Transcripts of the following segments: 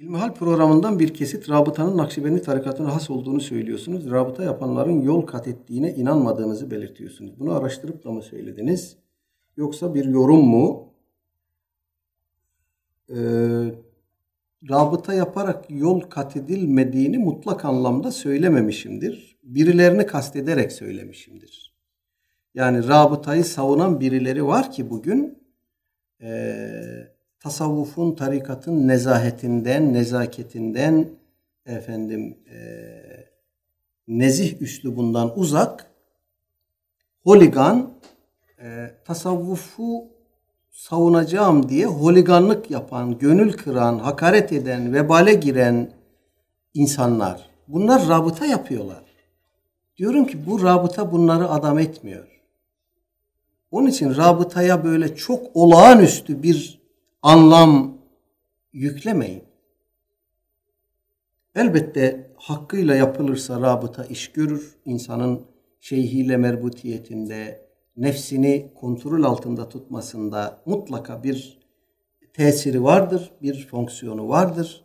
İlmihal programından bir kesit rabıtanın Nakşibendi tarikatına has olduğunu söylüyorsunuz. Rabıta yapanların yol kat ettiğine inanmadığınızı belirtiyorsunuz. Bunu araştırıp da mı söylediniz? Yoksa bir yorum mu? Ee, rabıta yaparak yol kat edilmediğini mutlak anlamda söylememişimdir. Birilerini kastederek söylemişimdir. Yani rabıtayı savunan birileri var ki bugün eee tasavvufun, tarikatın nezahetinden, nezaketinden, efendim e, nezih üslubundan uzak, holigan, e, tasavvufu savunacağım diye holiganlık yapan, gönül kıran, hakaret eden, vebale giren insanlar. Bunlar rabıta yapıyorlar. Diyorum ki bu rabıta bunları adam etmiyor. Onun için rabıtaya böyle çok olağanüstü bir anlam yüklemeyin. Elbette hakkıyla yapılırsa rabıta iş görür. İnsanın şeyhiyle merbutiyetinde, nefsini kontrol altında tutmasında mutlaka bir tesiri vardır, bir fonksiyonu vardır.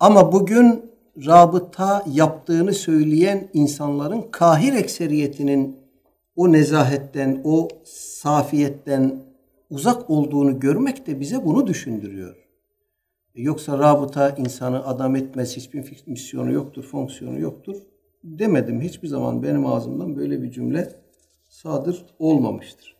Ama bugün rabıta yaptığını söyleyen insanların kahir ekseriyetinin o nezahetten, o safiyetten uzak olduğunu görmek de bize bunu düşündürüyor. E, yoksa rabıta insanı adam etmez, hiçbir misyonu yoktur, fonksiyonu yoktur demedim. Hiçbir zaman benim ağzımdan böyle bir cümle sadır olmamıştır.